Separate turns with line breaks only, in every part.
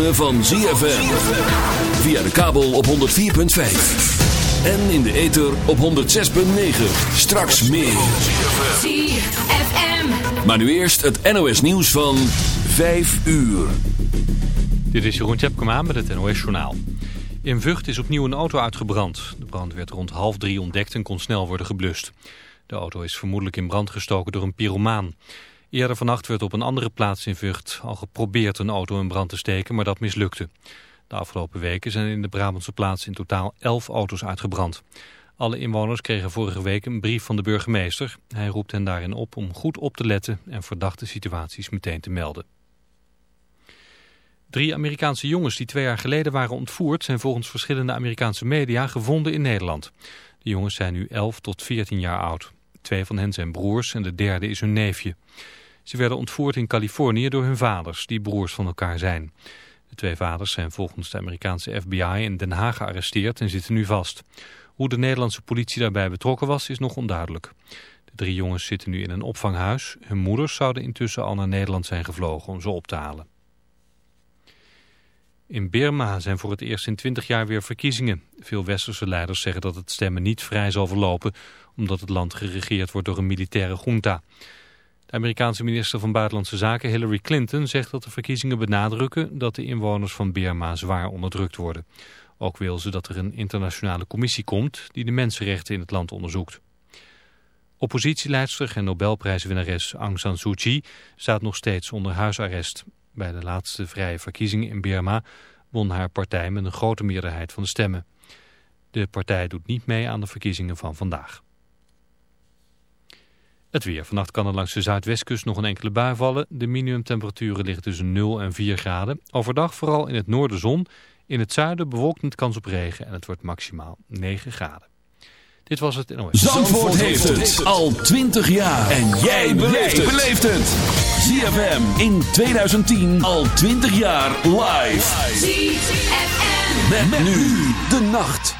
ritme van ZFM. Via de kabel op 104.5. En in de ether op 106.9. Straks meer. ZFM. Maar nu eerst het NOS nieuws van 5 uur.
Dit is Jeroen Tjepkema met het NOS Journaal. In Vught is opnieuw een auto uitgebrand. De brand werd rond half drie ontdekt en kon snel worden geblust. De auto is vermoedelijk in brand gestoken door een pyromaan. Eerder vannacht werd op een andere plaats in Vught al geprobeerd een auto in brand te steken, maar dat mislukte. De afgelopen weken zijn in de Brabantse plaats in totaal elf auto's uitgebrand. Alle inwoners kregen vorige week een brief van de burgemeester. Hij roept hen daarin op om goed op te letten en verdachte situaties meteen te melden. Drie Amerikaanse jongens die twee jaar geleden waren ontvoerd... zijn volgens verschillende Amerikaanse media gevonden in Nederland. De jongens zijn nu 11 tot 14 jaar oud. Twee van hen zijn broers en de derde is hun neefje. Ze werden ontvoerd in Californië door hun vaders, die broers van elkaar zijn. De twee vaders zijn volgens de Amerikaanse FBI in Den Haag gearresteerd en zitten nu vast. Hoe de Nederlandse politie daarbij betrokken was, is nog onduidelijk. De drie jongens zitten nu in een opvanghuis. Hun moeders zouden intussen al naar Nederland zijn gevlogen om ze op te halen. In Birma zijn voor het eerst in twintig jaar weer verkiezingen. Veel westerse leiders zeggen dat het stemmen niet vrij zal verlopen... omdat het land geregeerd wordt door een militaire junta. De Amerikaanse minister van Buitenlandse Zaken Hillary Clinton zegt dat de verkiezingen benadrukken dat de inwoners van Burma zwaar onderdrukt worden. Ook wil ze dat er een internationale commissie komt die de mensenrechten in het land onderzoekt. Oppositieleidster en Nobelprijswinnares Aung San Suu Kyi staat nog steeds onder huisarrest. Bij de laatste vrije verkiezingen in Burma won haar partij met een grote meerderheid van de stemmen. De partij doet niet mee aan de verkiezingen van vandaag. Het weer. Vannacht kan er langs de zuidwestkust nog een enkele bui vallen. De minimumtemperaturen liggen tussen 0 en 4 graden. Overdag vooral in het noorden zon. In het zuiden bewolkt met kans op regen en het wordt maximaal 9 graden. Dit was het NOS.
Zandvoort, Zandvoort heeft het al 20 jaar. En jij beleeft het. ZFM in 2010 al 20 jaar live. ZFM. met nu de nacht.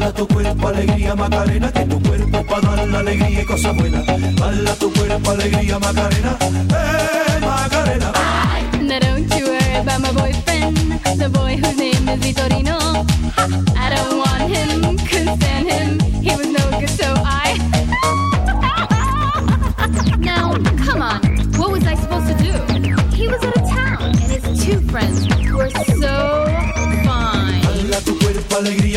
Dala tu cuerpo alegría Macarena, que tu cuerpo para dar la alegría y cosas buenas. Dala tu cuerpo alegría Macarena, eh Macarena.
Now don't you worry about my boyfriend, the boy whose name is Vitorino. I don't want him, couldn't stand him, he was no good, so I.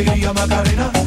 Eh Macarena.